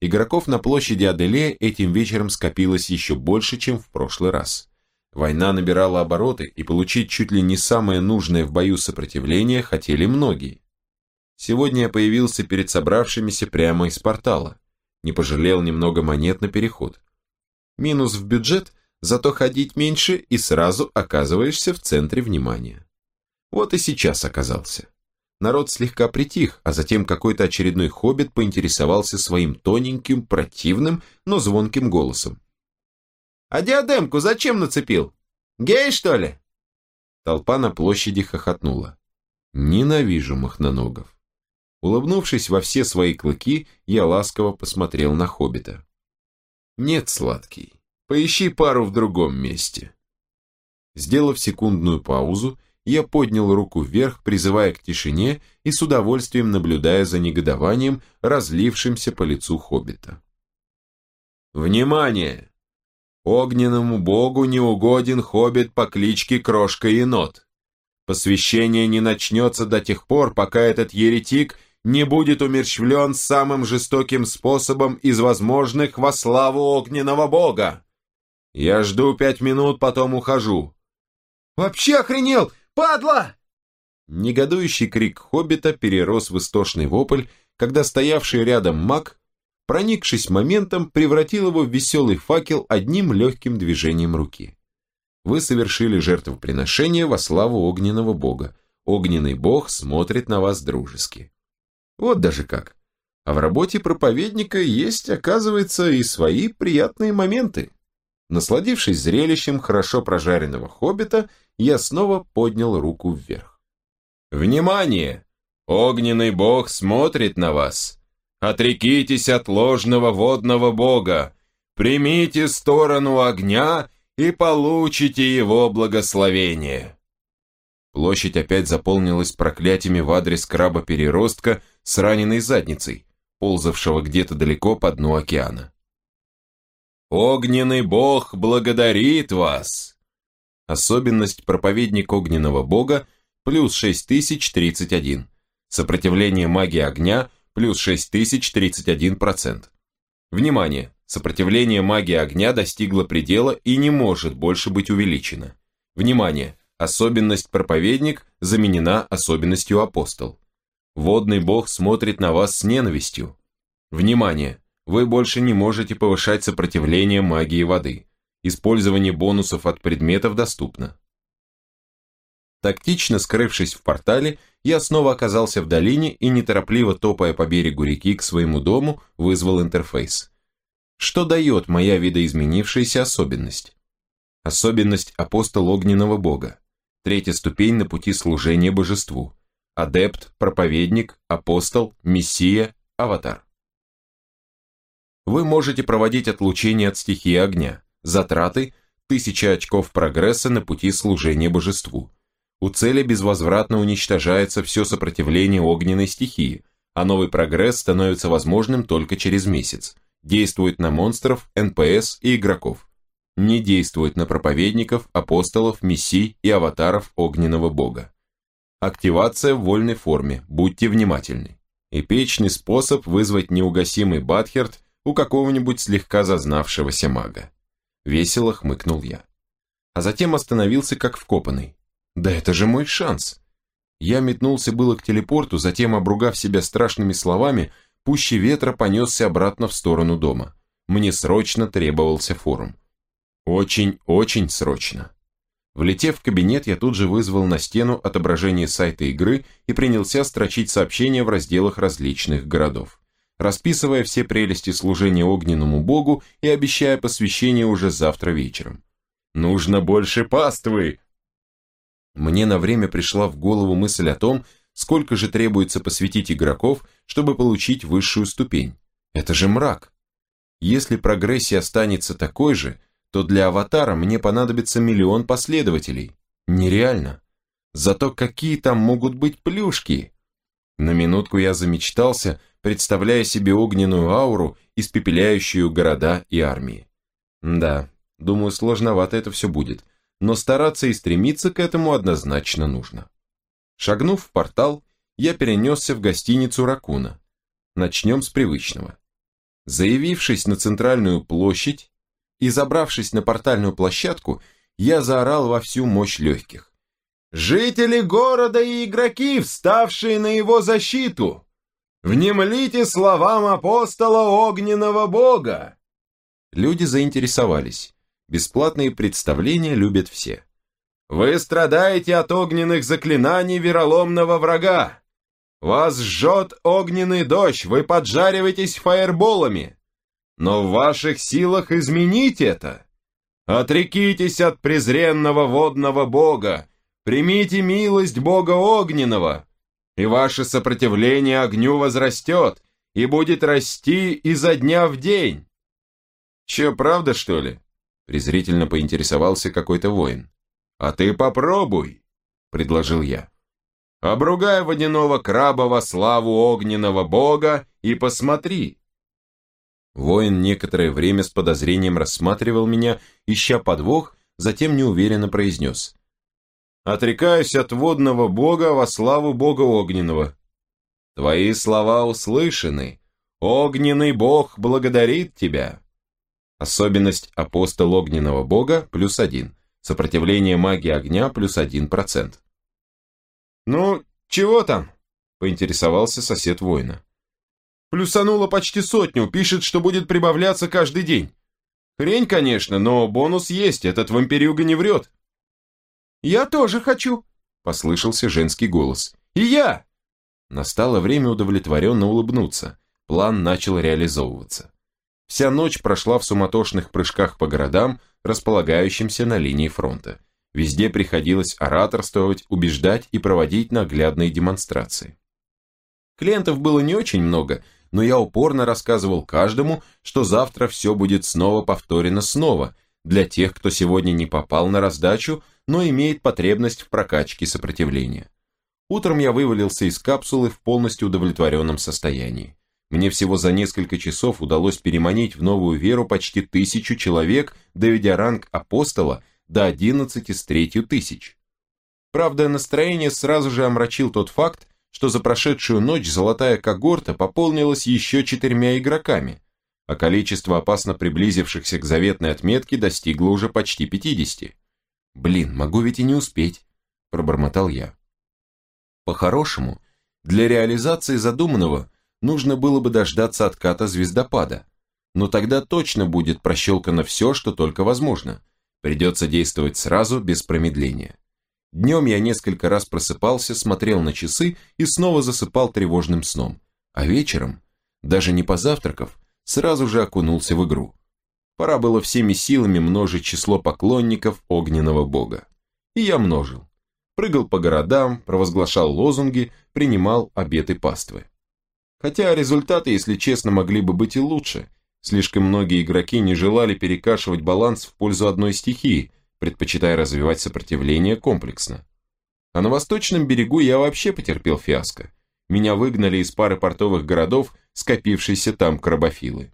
Игроков на площади Аделе этим вечером скопилось еще больше, чем в прошлый раз. Война набирала обороты, и получить чуть ли не самое нужное в бою сопротивление хотели многие. Сегодня я появился перед собравшимися прямо из портала. Не пожалел немного монет на переход. Минус в бюджет, зато ходить меньше и сразу оказываешься в центре внимания. Вот и сейчас оказался. Народ слегка притих, а затем какой-то очередной хоббит поинтересовался своим тоненьким, противным, но звонким голосом. «А диадемку зачем нацепил? Гей, что ли?» Толпа на площади хохотнула. «Ненавижу махноногов». Улыбнувшись во все свои клыки, я ласково посмотрел на хоббита. «Нет, сладкий, поищи пару в другом месте». Сделав секундную паузу, я поднял руку вверх, призывая к тишине и с удовольствием наблюдая за негодованием, разлившимся по лицу хоббита. «Внимание! Огненному богу не угоден хоббит по кличке Крошка-енот. Посвящение не начнется до тех пор, пока этот еретик не будет умерщвлен самым жестоким способом из возможных во славу огненного бога. Я жду пять минут, потом ухожу». «Вообще охренел! Падла!» Негодующий крик хоббита перерос в истошный вопль, когда стоявший рядом маг, проникшись моментом, превратил его в веселый факел одним легким движением руки. Вы совершили жертвоприношение во славу огненного бога. Огненный бог смотрит на вас дружески. Вот даже как. А в работе проповедника есть, оказывается, и свои приятные моменты. Насладившись зрелищем хорошо прожаренного хоббита, я снова поднял руку вверх. «Внимание! Огненный бог смотрит на вас! Отрекитесь от ложного водного бога! Примите сторону огня и получите его благословение!» Площадь опять заполнилась проклятиями в адрес краба-переростка с раненой задницей, ползавшего где-то далеко по дну океана. «Огненный бог благодарит вас!» Особенность проповедник огненного бога плюс 6031. Сопротивление магии огня плюс 6031%. Внимание! Сопротивление магии огня достигло предела и не может больше быть увеличено. Внимание! Особенность проповедник заменена особенностью апостол. Водный бог смотрит на вас с ненавистью. Внимание! Вы больше не можете повышать сопротивление магии воды. Использование бонусов от предметов доступно. Тактично скрывшись в портале, я снова оказался в долине и, неторопливо топая по берегу реки к своему дому, вызвал интерфейс. Что дает моя видоизменившаяся особенность? Особенность апостол огненного бога. Третья ступень на пути служения божеству. Адепт, проповедник, апостол, мессия, аватар. Вы можете проводить отлучение от стихии огня. Затраты – 1000 очков прогресса на пути служения божеству. У цели безвозвратно уничтожается все сопротивление огненной стихии, а новый прогресс становится возможным только через месяц. Действует на монстров, НПС и игроков. Не действует на проповедников, апостолов, мессий и аватаров огненного бога. Активация в вольной форме, будьте внимательны. Эпичный способ вызвать неугасимый Батхерт у какого-нибудь слегка зазнавшегося мага. Весело хмыкнул я. А затем остановился как вкопанный. Да это же мой шанс. Я метнулся было к телепорту, затем, обругав себя страшными словами, пуще ветра понесся обратно в сторону дома. Мне срочно требовался форум. Очень-очень срочно. Влетев в кабинет, я тут же вызвал на стену отображение сайта игры и принялся строчить сообщения в разделах различных городов расписывая все прелести служения огненному богу и обещая посвящение уже завтра вечером. «Нужно больше паствы!» Мне на время пришла в голову мысль о том, сколько же требуется посвятить игроков, чтобы получить высшую ступень. Это же мрак. Если прогрессия останется такой же, то для аватара мне понадобится миллион последователей. Нереально. Зато какие там могут быть плюшки? На минутку я замечтался, представляя себе огненную ауру, испепеляющую города и армии. Да, думаю, сложновато это все будет, но стараться и стремиться к этому однозначно нужно. Шагнув в портал, я перенесся в гостиницу Ракуна. Начнем с привычного. Заявившись на центральную площадь и забравшись на портальную площадку, я заорал во всю мощь легких. «Жители города и игроки, вставшие на его защиту! Внемлите словам апостола огненного бога!» Люди заинтересовались. Бесплатные представления любят все. «Вы страдаете от огненных заклинаний вероломного врага! Вас жжет огненный дождь, вы поджариваетесь фаерболами! Но в ваших силах изменить это! Отрекитесь от презренного водного бога, примите милость бога огненного, и ваше сопротивление огню возрастет и будет расти изо дня в день. Че, правда, что ли? Презрительно поинтересовался какой-то воин. А ты попробуй, предложил я. Обругай водяного краба во славу огненного бога и посмотри. Воин некоторое время с подозрением рассматривал меня, ища подвох, затем неуверенно произнес. «Отрекаюсь от водного бога во славу бога огненного». «Твои слова услышаны. Огненный бог благодарит тебя». Особенность апостол огненного бога плюс один. Сопротивление магии огня плюс один процент. «Ну, чего там?» – поинтересовался сосед воина. «Плюсануло почти сотню, пишет, что будет прибавляться каждый день. Хрень, конечно, но бонус есть, этот вампирюга не врет». «Я тоже хочу», – послышался женский голос. «И я!» Настало время удовлетворенно улыбнуться. План начал реализовываться. Вся ночь прошла в суматошных прыжках по городам, располагающимся на линии фронта. Везде приходилось ораторствовать, убеждать и проводить наглядные демонстрации. Клиентов было не очень много, но я упорно рассказывал каждому, что завтра все будет снова повторено снова, для тех, кто сегодня не попал на раздачу, но имеет потребность в прокачке сопротивления. Утром я вывалился из капсулы в полностью удовлетворенном состоянии. Мне всего за несколько часов удалось переманить в новую веру почти тысячу человек, доведя ранг апостола до 11 с третью тысяч. Правда, настроение сразу же омрачил тот факт, что за прошедшую ночь золотая когорта пополнилась еще четырьмя игроками, а количество опасно приблизившихся к заветной отметке достигло уже почти 50. «Блин, могу ведь и не успеть», – пробормотал я. По-хорошему, для реализации задуманного – нужно было бы дождаться отката звездопада. Но тогда точно будет прощелкано все, что только возможно. Придется действовать сразу, без промедления. Днем я несколько раз просыпался, смотрел на часы и снова засыпал тревожным сном. А вечером, даже не позавтракав, сразу же окунулся в игру. Пора было всеми силами множить число поклонников огненного бога. И я множил. Прыгал по городам, провозглашал лозунги, принимал обеты паствы. Хотя результаты, если честно, могли бы быть и лучше. Слишком многие игроки не желали перекашивать баланс в пользу одной стихии, предпочитая развивать сопротивление комплексно. А на восточном берегу я вообще потерпел фиаско. Меня выгнали из пары портовых городов, скопившиеся там крабофилы.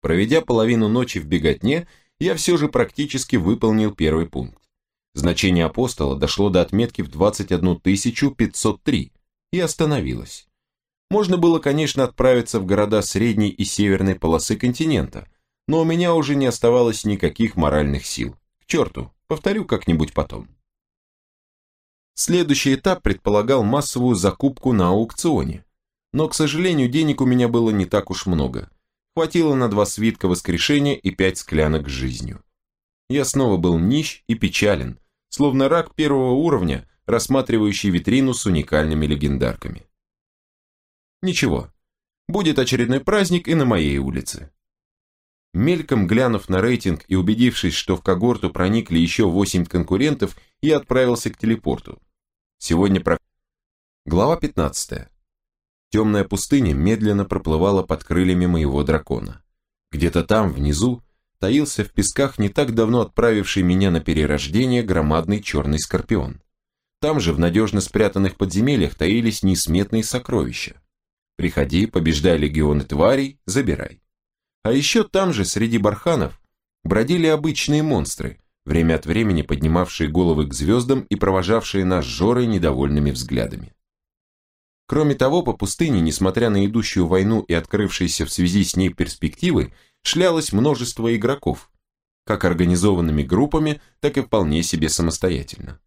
Проведя половину ночи в беготне, я все же практически выполнил первый пункт. Значение апостола дошло до отметки в 21 503 и остановилось. Можно было, конечно, отправиться в города средней и северной полосы континента, но у меня уже не оставалось никаких моральных сил. К черту, повторю как-нибудь потом. Следующий этап предполагал массовую закупку на аукционе, но, к сожалению, денег у меня было не так уж много. Хватило на два свитка воскрешения и пять склянок с жизнью. Я снова был нищ и печален, словно рак первого уровня, рассматривающий витрину с уникальными легендарками. Ничего, будет очередной праздник и на моей улице. Мельком глянув на рейтинг и убедившись, что в когорту проникли еще восемь конкурентов, я отправился к телепорту. Сегодня про... Глава 15. Темная пустыня медленно проплывала под крыльями моего дракона. Где-то там, внизу, таился в песках не так давно отправивший меня на перерождение громадный черный скорпион. Там же в надежно спрятанных подземельях таились несметные сокровища. Приходи, побеждай легионы тварей, забирай. А еще там же, среди барханов, бродили обычные монстры, время от времени поднимавшие головы к звездам и провожавшие нас Жорой недовольными взглядами. Кроме того, по пустыне, несмотря на идущую войну и открывшиеся в связи с ней перспективы, шлялось множество игроков, как организованными группами, так и вполне себе самостоятельно.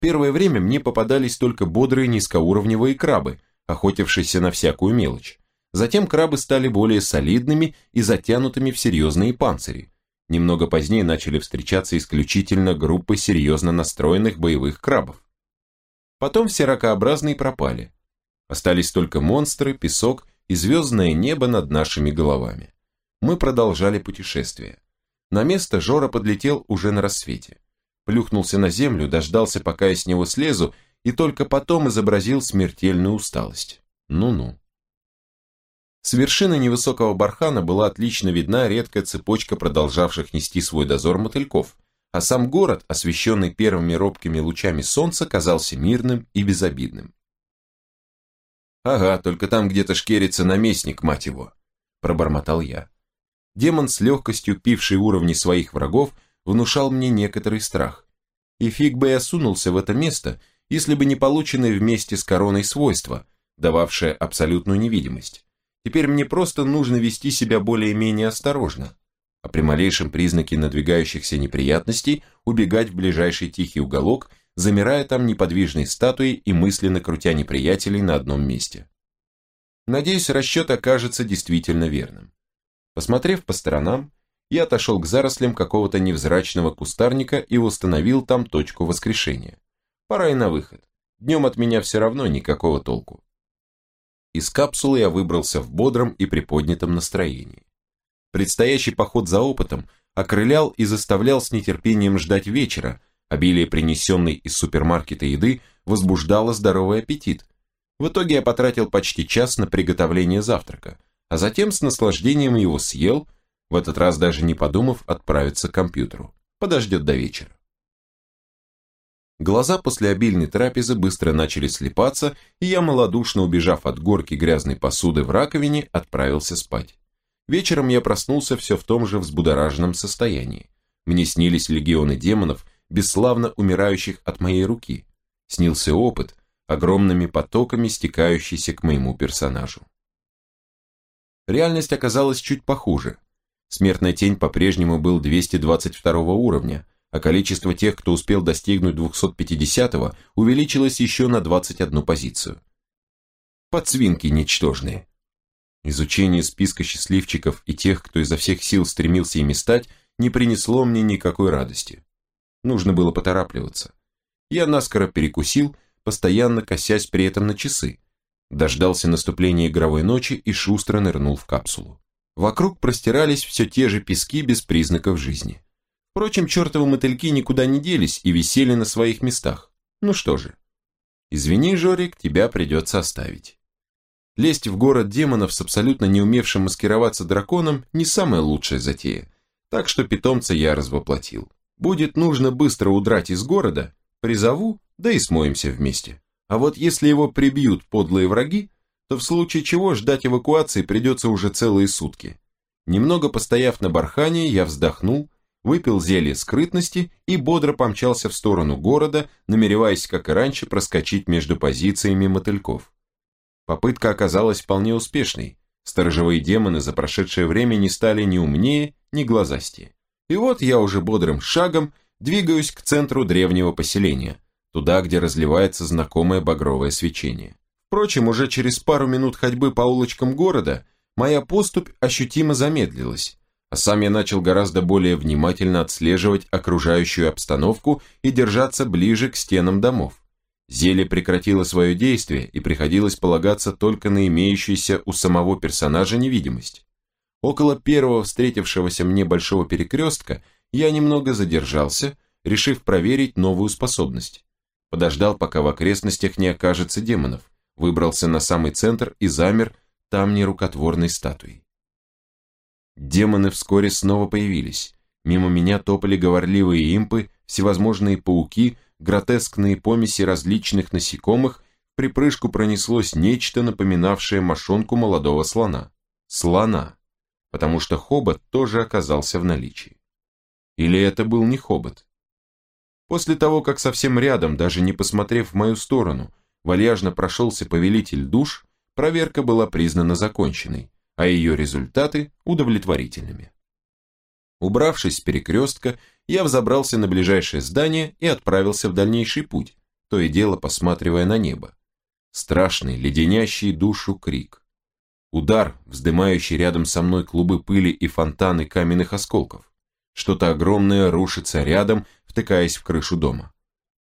Первое время мне попадались только бодрые низкоуровневые крабы, охотившиеся на всякую мелочь. Затем крабы стали более солидными и затянутыми в серьезные панцири. Немного позднее начали встречаться исключительно группы серьезно настроенных боевых крабов. Потом все ракообразные пропали. Остались только монстры, песок и звездное небо над нашими головами. Мы продолжали путешествие. На место Жора подлетел уже на рассвете. Плюхнулся на землю, дождался, пока я с него слезу, и только потом изобразил смертельную усталость. Ну-ну. С вершины невысокого бархана была отлично видна редкая цепочка продолжавших нести свой дозор мотыльков, а сам город, освещенный первыми робкими лучами солнца, казался мирным и безобидным. «Ага, только там где-то шкерится наместник, мать его», – пробормотал я. Демон, с легкостью пивший уровни своих врагов, внушал мне некоторый страх. И фиг бы я сунулся в это место, если бы не полученное вместе с короной свойство, дававшее абсолютную невидимость. Теперь мне просто нужно вести себя более-менее осторожно, а при малейшем признаке надвигающихся неприятностей убегать в ближайший тихий уголок, замирая там неподвижной статуей и мысленно крутя неприятелей на одном месте. Надеюсь, расчет окажется действительно верным. Посмотрев по сторонам, я отошел к зарослям какого-то невзрачного кустарника и установил там точку воскрешения. Пора и на выход. Днем от меня все равно никакого толку. Из капсулы я выбрался в бодром и приподнятом настроении. Предстоящий поход за опытом окрылял и заставлял с нетерпением ждать вечера, обилие принесенной из супермаркета еды возбуждало здоровый аппетит. В итоге я потратил почти час на приготовление завтрака, а затем с наслаждением его съел, в этот раз даже не подумав отправиться к компьютеру. Подождет до вечера. Глаза после обильной трапезы быстро начали слепаться, и я, малодушно убежав от горки грязной посуды в раковине, отправился спать. Вечером я проснулся все в том же взбудораженном состоянии. Мне снились легионы демонов, бесславно умирающих от моей руки. Снился опыт, огромными потоками стекающийся к моему персонажу. Реальность оказалась чуть похуже. Смертная тень по-прежнему был 222 уровня, а количество тех, кто успел достигнуть 250-го, увеличилось еще на 21 позицию. Подсвинки ничтожные. Изучение списка счастливчиков и тех, кто изо всех сил стремился ими стать, не принесло мне никакой радости. Нужно было поторапливаться. Я наскоро перекусил, постоянно косясь при этом на часы. Дождался наступления игровой ночи и шустро нырнул в капсулу. Вокруг простирались все те же пески без признаков жизни. Впрочем, чертовы мотыльки никуда не делись и висели на своих местах. Ну что же. Извини, Жорик, тебя придется оставить. Лезть в город демонов с абсолютно не умевшим маскироваться драконом не самая лучшая затея, так что питомца я развоплотил. Будет нужно быстро удрать из города, призову, да и смоемся вместе. А вот если его прибьют подлые враги, то в случае чего ждать эвакуации придется уже целые сутки. Немного постояв на бархане, я вздохнул, выпил зелье скрытности и бодро помчался в сторону города, намереваясь, как и раньше, проскочить между позициями мотыльков. Попытка оказалась вполне успешной. Сторожевые демоны за прошедшее время не стали ни умнее, ни глазастее. И вот я уже бодрым шагом двигаюсь к центру древнего поселения, туда, где разливается знакомое багровое свечение. Впрочем, уже через пару минут ходьбы по улочкам города моя поступь ощутимо замедлилась, а сам я начал гораздо более внимательно отслеживать окружающую обстановку и держаться ближе к стенам домов. Зелье прекратило свое действие, и приходилось полагаться только на имеющуюся у самого персонажа невидимость. Около первого встретившегося мне большого перекрестка я немного задержался, решив проверить новую способность. Подождал, пока в окрестностях не окажется демонов, выбрался на самый центр и замер там нерукотворной статуей. Демоны вскоре снова появились. Мимо меня топали говорливые импы, всевозможные пауки, гротескные помеси различных насекомых, в припрыжку пронеслось нечто, напоминавшее мошонку молодого слона. Слона, потому что хобот тоже оказался в наличии. Или это был не хобот? После того, как совсем рядом, даже не посмотрев в мою сторону, вальяжно прошелся повелитель душ, проверка была признана законченной, а ее результаты удовлетворительными. Убравшись с перекрестка, я взобрался на ближайшее здание и отправился в дальнейший путь, то и дело посматривая на небо. Страшный, леденящий душу крик. Удар, вздымающий рядом со мной клубы пыли и фонтаны каменных осколков. Что-то огромное рушится рядом, втыкаясь в крышу дома.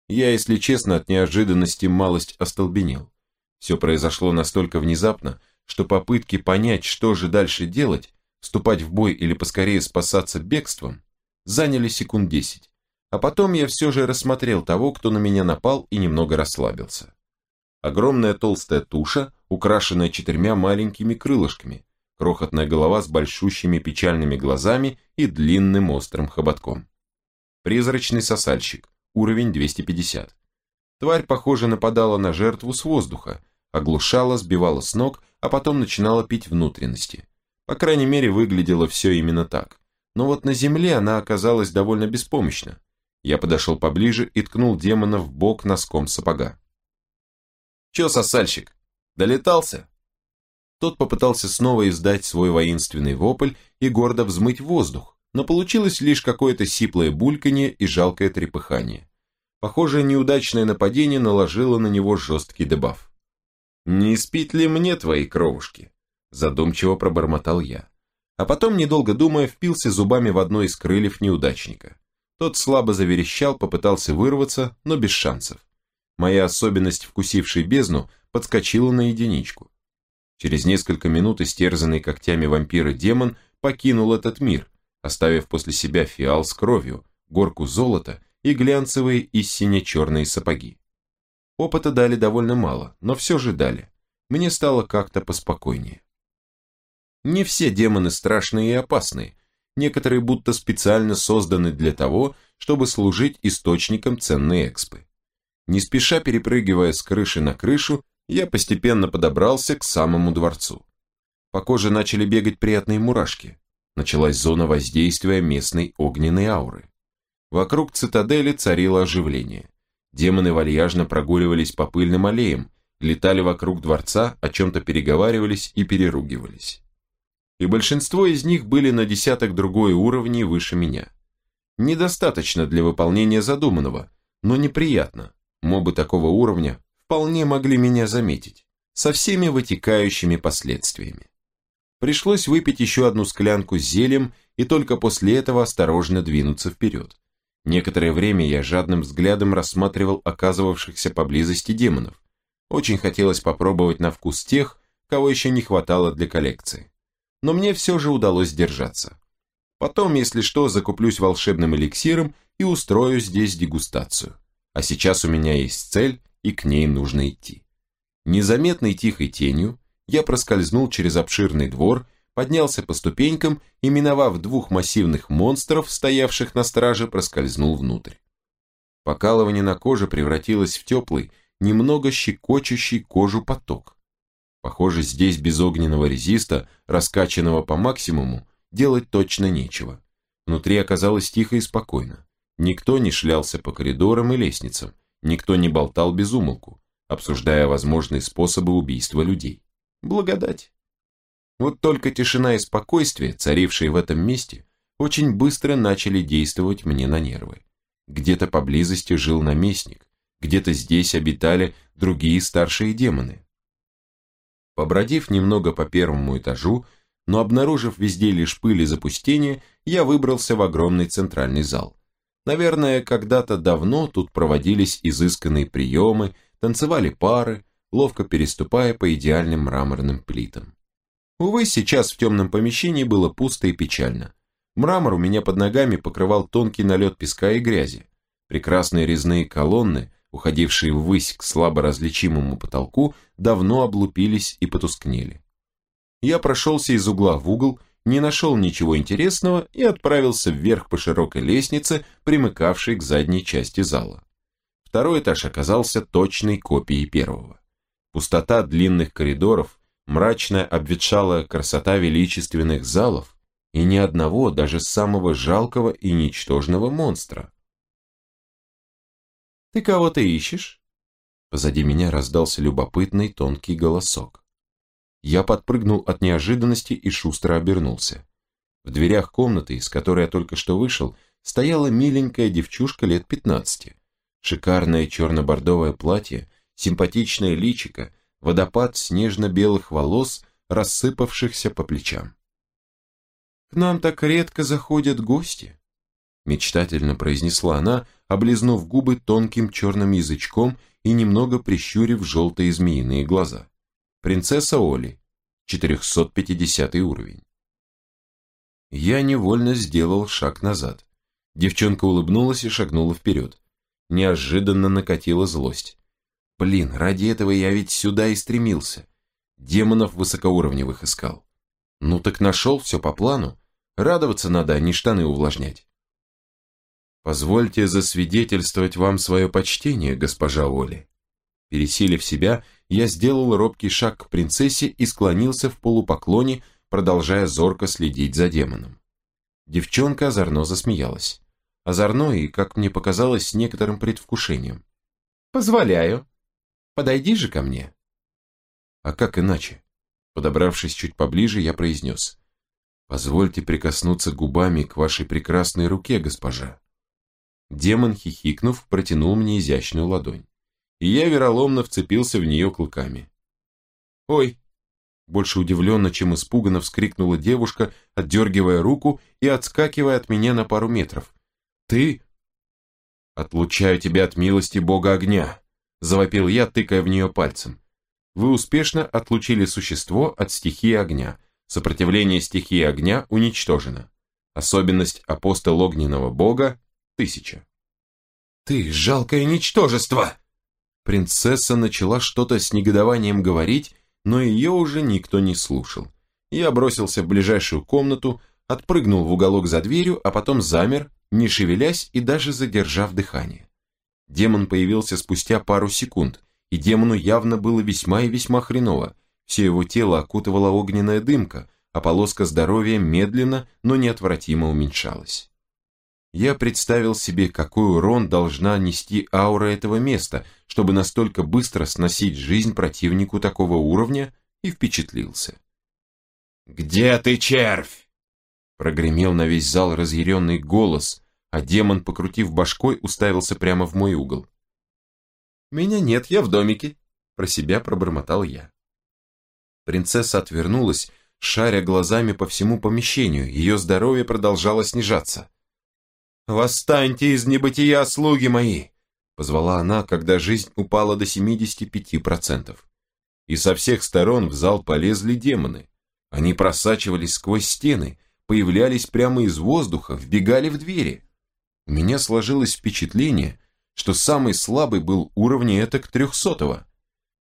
Я, если честно, от неожиданности малость остолбенел. Все произошло настолько внезапно, что попытки понять, что же дальше делать, вступать в бой или поскорее спасаться бегством, заняли секунд десять. А потом я все же рассмотрел того, кто на меня напал и немного расслабился. Огромная толстая туша, украшенная четырьмя маленькими крылышками, крохотная голова с большущими печальными глазами и длинным острым хоботком. Призрачный сосальщик, уровень 250. Тварь, похоже, нападала на жертву с воздуха, оглушала, сбивала с ног, а потом начинала пить внутренности. По крайней мере, выглядело все именно так. Но вот на земле она оказалась довольно беспомощна. Я подошел поближе и ткнул демона в бок носком сапога. «Че, сосальщик, долетался?» Тот попытался снова издать свой воинственный вопль и гордо взмыть воздух, но получилось лишь какое-то сиплое бульканье и жалкое трепыхание. Похоже, неудачное нападение наложило на него жесткий дебаф. «Не спит ли мне твои кровушки?» Задумчиво пробормотал я. А потом, недолго думая, впился зубами в одно из крыльев неудачника. Тот слабо заверещал, попытался вырваться, но без шансов. Моя особенность, вкусившей бездну, подскочила на единичку. Через несколько минут истерзанный когтями вампира демон покинул этот мир, оставив после себя фиал с кровью, горку золота и глянцевые и сине-черные сапоги. Опыта дали довольно мало, но все же дали. Мне стало как-то поспокойнее. Не все демоны страшные и опасные, некоторые будто специально созданы для того, чтобы служить источником ценной экспы. Не спеша перепрыгивая с крыши на крышу, я постепенно подобрался к самому дворцу. По коже начали бегать приятные мурашки. Началась зона воздействия местной огненной ауры. Вокруг цитадели царило оживление. Демоны вальяжно прогуливались по пыльным аллеям, летали вокруг дворца, о чем-то переговаривались и переругивались. И большинство из них были на десяток другой уровней выше меня. Недостаточно для выполнения задуманного, но неприятно. Мобы такого уровня вполне могли меня заметить, со всеми вытекающими последствиями. Пришлось выпить еще одну склянку с зельем и только после этого осторожно двинуться вперед. Некоторое время я жадным взглядом рассматривал оказывавшихся поблизости демонов. Очень хотелось попробовать на вкус тех, кого еще не хватало для коллекции. Но мне все же удалось сдержаться. Потом, если что, закуплюсь волшебным эликсиром и устрою здесь дегустацию. А сейчас у меня есть цель и к ней нужно идти. Незаметной тихой тенью я проскользнул через обширный двор, поднялся по ступенькам и, миновав двух массивных монстров, стоявших на страже, проскользнул внутрь. Покалывание на коже превратилось в теплый, немного щекочущий кожу поток. Похоже, здесь без огненного резиста, раскачанного по максимуму, делать точно нечего. Внутри оказалось тихо и спокойно. Никто не шлялся по коридорам и лестницам, Никто не болтал без умолку, обсуждая возможные способы убийства людей. Благодать. Вот только тишина и спокойствие, царившие в этом месте, очень быстро начали действовать мне на нервы. Где-то поблизости жил наместник, где-то здесь обитали другие старшие демоны. Побродив немного по первому этажу, но обнаружив везде лишь пыль и запустение, я выбрался в огромный центральный зал. Наверное, когда-то давно тут проводились изысканные приемы, танцевали пары, ловко переступая по идеальным мраморным плитам. Увы, сейчас в темном помещении было пусто и печально. Мрамор у меня под ногами покрывал тонкий налет песка и грязи. Прекрасные резные колонны, уходившие ввысь к слабо различимому потолку, давно облупились и потускнели. Я прошелся из угла в угол, не нашел ничего интересного и отправился вверх по широкой лестнице, примыкавшей к задней части зала. Второй этаж оказался точной копией первого. Пустота длинных коридоров, мрачная обветшалая красота величественных залов и ни одного, даже самого жалкого и ничтожного монстра. «Ты кого-то ищешь?» Позади меня раздался любопытный тонкий голосок. Я подпрыгнул от неожиданности и шустро обернулся. В дверях комнаты, из которой я только что вышел, стояла миленькая девчушка лет пятнадцати. Шикарное черно-бордовое платье, симпатичное личико, водопад снежно-белых волос, рассыпавшихся по плечам. «К нам так редко заходят гости», – мечтательно произнесла она, облизнув губы тонким черным язычком и немного прищурив желтые змеиные глаза. «Принцесса Оли, 450 уровень». Я невольно сделал шаг назад. Девчонка улыбнулась и шагнула вперед. Неожиданно накатила злость. Блин, ради этого я ведь сюда и стремился. Демонов высокоуровневых искал. Ну так нашел все по плану. Радоваться надо, а не штаны увлажнять. Позвольте засвидетельствовать вам свое почтение, госпожа Оли. Пересилив себя, я сделал робкий шаг к принцессе и склонился в полупоклоне, продолжая зорко следить за демоном. Девчонка озорно засмеялась. Озорно и, как мне показалось, с некоторым предвкушением. «Позволяю», Подойди же ко мне. А как иначе? Подобравшись чуть поближе, я произнес. Позвольте прикоснуться губами к вашей прекрасной руке, госпожа. Демон, хихикнув, протянул мне изящную ладонь. И я вероломно вцепился в нее клыками. «Ой!» Больше удивленно, чем испуганно вскрикнула девушка, отдергивая руку и отскакивая от меня на пару метров. «Ты...» «Отлучаю тебя от милости бога огня!» завопил я, тыкая в нее пальцем. Вы успешно отлучили существо от стихии огня. Сопротивление стихии огня уничтожено. Особенность апостол огненного бога – тысяча. «Ты жалкое ничтожество!» Принцесса начала что-то с негодованием говорить, но ее уже никто не слушал. Я бросился в ближайшую комнату, отпрыгнул в уголок за дверью, а потом замер, не шевелясь и даже задержав дыхание. Демон появился спустя пару секунд, и демону явно было весьма и весьма хреново. Все его тело окутывала огненная дымка, а полоска здоровья медленно, но неотвратимо уменьшалась. Я представил себе, какой урон должна нести аура этого места, чтобы настолько быстро сносить жизнь противнику такого уровня, и впечатлился. «Где ты, червь?» Прогремел на весь зал разъяренный голос, а демон, покрутив башкой, уставился прямо в мой угол. «Меня нет, я в домике», — про себя пробормотал я. Принцесса отвернулась, шаря глазами по всему помещению, ее здоровье продолжало снижаться. «Восстаньте из небытия, слуги мои!» — позвала она, когда жизнь упала до 75%. И со всех сторон в зал полезли демоны. Они просачивались сквозь стены, появлялись прямо из воздуха, вбегали в двери. У меня сложилось впечатление, что самый слабый был уровня этак трехсотого.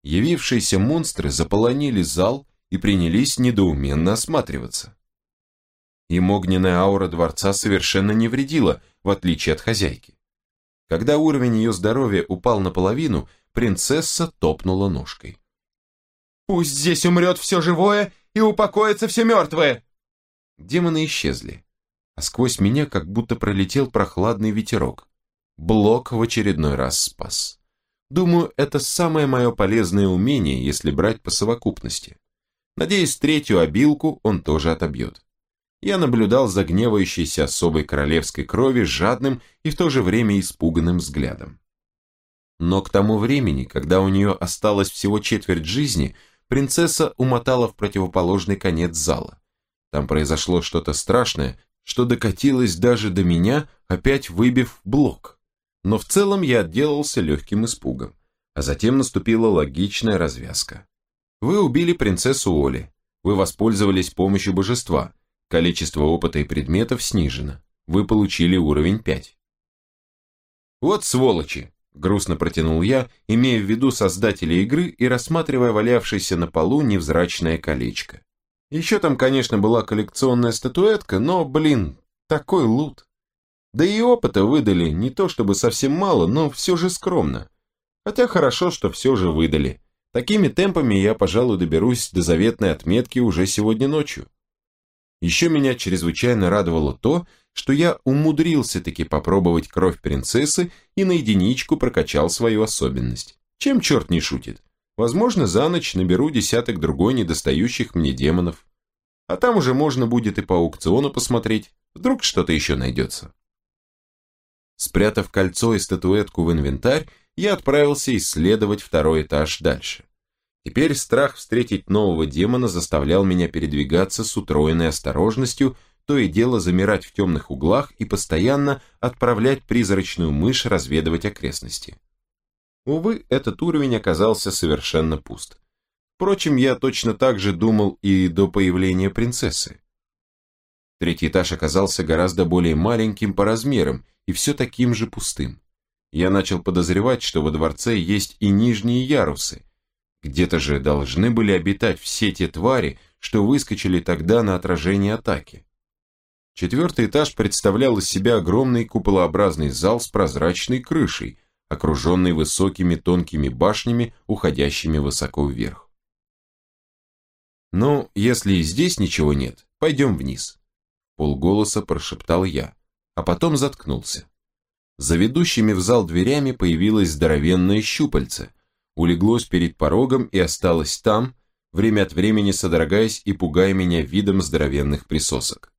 Явившиеся монстры заполонили зал и принялись недоуменно осматриваться. Им огненная аура дворца совершенно не вредила, в отличие от хозяйки. Когда уровень ее здоровья упал наполовину, принцесса топнула ножкой. «Пусть здесь умрет все живое и упокоится все мертвое!» Демоны исчезли а сквозь меня как будто пролетел прохладный ветерок. Блок в очередной раз спас. Думаю, это самое мое полезное умение, если брать по совокупности. Надеюсь, третью обилку он тоже отобьет. Я наблюдал за гневающейся особой королевской крови жадным и в то же время испуганным взглядом. Но к тому времени, когда у нее осталось всего четверть жизни, принцесса умотала в противоположный конец зала. Там произошло что-то страшное, что докатилось даже до меня, опять выбив блок. Но в целом я отделался легким испугом. А затем наступила логичная развязка. Вы убили принцессу Оли. Вы воспользовались помощью божества. Количество опыта и предметов снижено. Вы получили уровень 5. Вот сволочи, грустно протянул я, имея в виду создателя игры и рассматривая валявшееся на полу невзрачное колечко. Еще там, конечно, была коллекционная статуэтка, но, блин, такой лут. Да и опыта выдали не то чтобы совсем мало, но все же скромно. Хотя хорошо, что все же выдали. Такими темпами я, пожалуй, доберусь до заветной отметки уже сегодня ночью. Еще меня чрезвычайно радовало то, что я умудрился таки попробовать кровь принцессы и на единичку прокачал свою особенность. Чем черт не шутит? Возможно, за ночь наберу десяток другой недостающих мне демонов. А там уже можно будет и по аукциону посмотреть, вдруг что-то еще найдется. Спрятав кольцо и статуэтку в инвентарь, я отправился исследовать второй этаж дальше. Теперь страх встретить нового демона заставлял меня передвигаться с утроенной осторожностью, то и дело замирать в темных углах и постоянно отправлять призрачную мышь разведывать окрестности. Увы, этот уровень оказался совершенно пуст. Впрочем, я точно так же думал и до появления принцессы. Третий этаж оказался гораздо более маленьким по размерам и все таким же пустым. Я начал подозревать, что во дворце есть и нижние ярусы. Где-то же должны были обитать все те твари, что выскочили тогда на отражение атаки. Четвертый этаж представлял из себя огромный куполообразный зал с прозрачной крышей, окруженный высокими тонкими башнями, уходящими высоко вверх. «Ну, если и здесь ничего нет, пойдем вниз», – полголоса прошептал я, а потом заткнулся. За ведущими в зал дверями появилось здоровенное щупальце, улеглось перед порогом и осталось там, время от времени содрогаясь и пугая меня видом здоровенных присосок.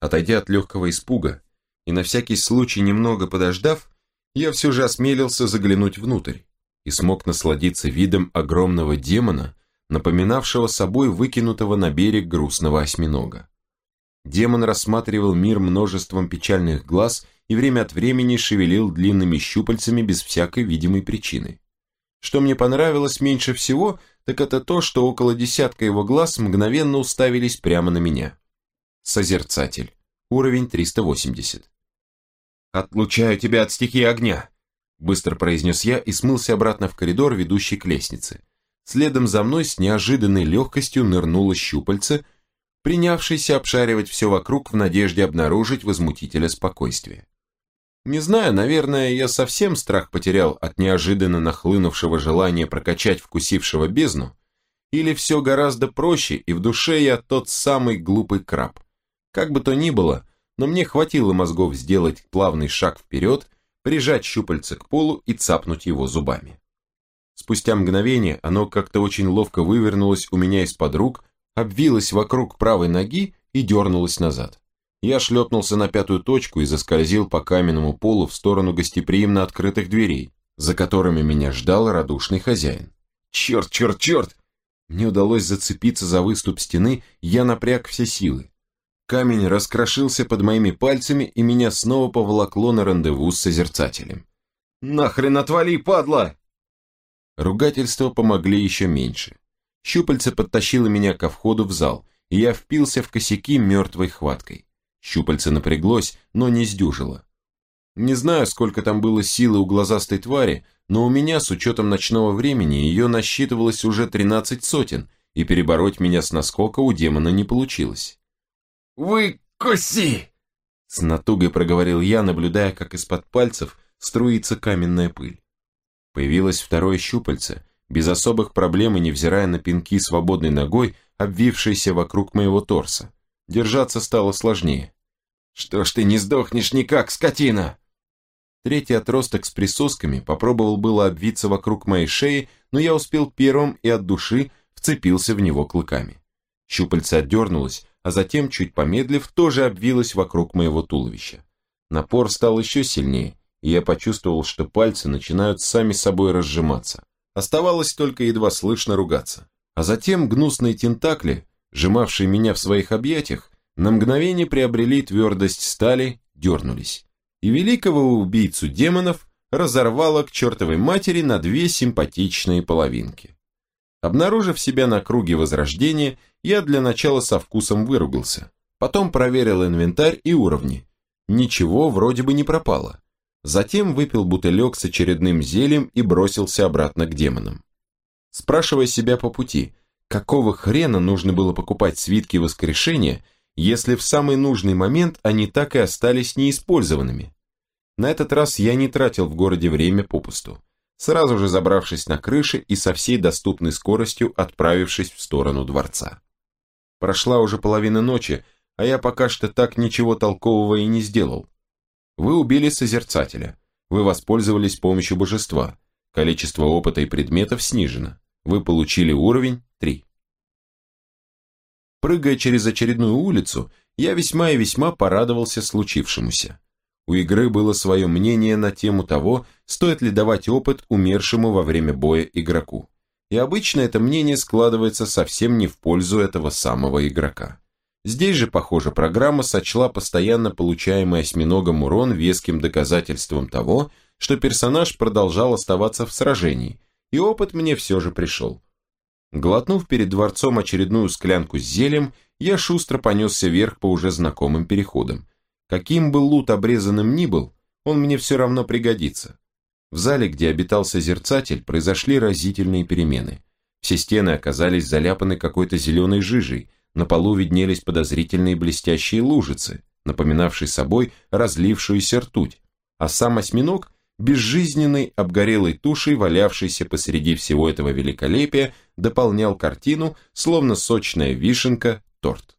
Отойдя от легкого испуга и на всякий случай немного подождав, я все же осмелился заглянуть внутрь и смог насладиться видом огромного демона, напоминавшего собой выкинутого на берег грустного осьминога. Демон рассматривал мир множеством печальных глаз и время от времени шевелил длинными щупальцами без всякой видимой причины. Что мне понравилось меньше всего, так это то, что около десятка его глаз мгновенно уставились прямо на меня. Созерцатель. Уровень 380. «Отлучаю тебя от стихии огня», – быстро произнес я и смылся обратно в коридор, ведущий к лестнице. Следом за мной с неожиданной легкостью нырнуло щупальце, принявшееся обшаривать все вокруг в надежде обнаружить возмутителя спокойствия. Не знаю, наверное, я совсем страх потерял от неожиданно нахлынувшего желания прокачать вкусившего бездну, или все гораздо проще, и в душе я тот самый глупый краб. Как бы то ни было, но мне хватило мозгов сделать плавный шаг вперед, прижать щупальце к полу и цапнуть его зубами. Спустя мгновение оно как-то очень ловко вывернулось у меня из-под рук, обвилось вокруг правой ноги и дернулось назад. Я шлепнулся на пятую точку и заскользил по каменному полу в сторону гостеприимно открытых дверей, за которыми меня ждал радушный хозяин. Черт, черт, черт! Мне удалось зацепиться за выступ стены, я напряг все силы. Камень раскрошился под моими пальцами, и меня снова поволокло на рандеву с созерцателем. «Нахрен отвали, падла!» Ругательства помогли еще меньше. Щупальце подтащило меня ко входу в зал, и я впился в косяки мертвой хваткой. Щупальце напряглось, но не сдюжило. Не знаю, сколько там было силы у глазастой твари, но у меня, с учетом ночного времени, ее насчитывалось уже тринадцать сотен, и перебороть меня с наскока у демона не получилось. «Выкуси!» С натугой проговорил я, наблюдая, как из-под пальцев струится каменная пыль. Появилось второе щупальце, без особых проблем и невзирая на пинки свободной ногой, обвившейся вокруг моего торса. Держаться стало сложнее. «Что ж ты не сдохнешь никак, скотина?» Третий отросток с присосками попробовал было обвиться вокруг моей шеи, но я успел первым и от души вцепился в него клыками. Щупальце отдернулось, а затем, чуть помедлив, тоже обвилась вокруг моего туловища. Напор стал еще сильнее, и я почувствовал, что пальцы начинают сами собой разжиматься. Оставалось только едва слышно ругаться. А затем гнусные тентакли, сжимавшие меня в своих объятиях, на мгновение приобрели твердость стали, дернулись. И великого убийцу демонов разорвало к чертовой матери на две симпатичные половинки. Обнаружив себя на круге возрождения, я для начала со вкусом выругался. Потом проверил инвентарь и уровни. Ничего вроде бы не пропало. Затем выпил бутылек с очередным зельем и бросился обратно к демонам. Спрашивая себя по пути, какого хрена нужно было покупать свитки воскрешения, если в самый нужный момент они так и остались неиспользованными? На этот раз я не тратил в городе время попусту сразу же забравшись на крыши и со всей доступной скоростью отправившись в сторону дворца. Прошла уже половина ночи, а я пока что так ничего толкового и не сделал. Вы убили Созерцателя, вы воспользовались помощью божества, Количество опыта и предметов снижено. Вы получили уровень 3. Прыгая через очередную улицу, я весьма и весьма порадовался случившемуся. У игры было свое мнение на тему того, стоит ли давать опыт умершему во время боя игроку. И обычно это мнение складывается совсем не в пользу этого самого игрока. Здесь же, похоже, программа сочла постоянно получаемый осьминогом урон веским доказательством того, что персонаж продолжал оставаться в сражении, и опыт мне все же пришел. Глотнув перед дворцом очередную склянку с зельем, я шустро понесся вверх по уже знакомым переходам. Каким бы лут обрезанным ни был, он мне все равно пригодится. В зале, где обитал созерцатель, произошли разительные перемены. Все стены оказались заляпаны какой-то зеленой жижей, на полу виднелись подозрительные блестящие лужицы, напоминавшие собой разлившуюся ртуть, а сам осьминог безжизненной обгорелой тушей, валявшейся посреди всего этого великолепия, дополнял картину, словно сочная вишенка, торт.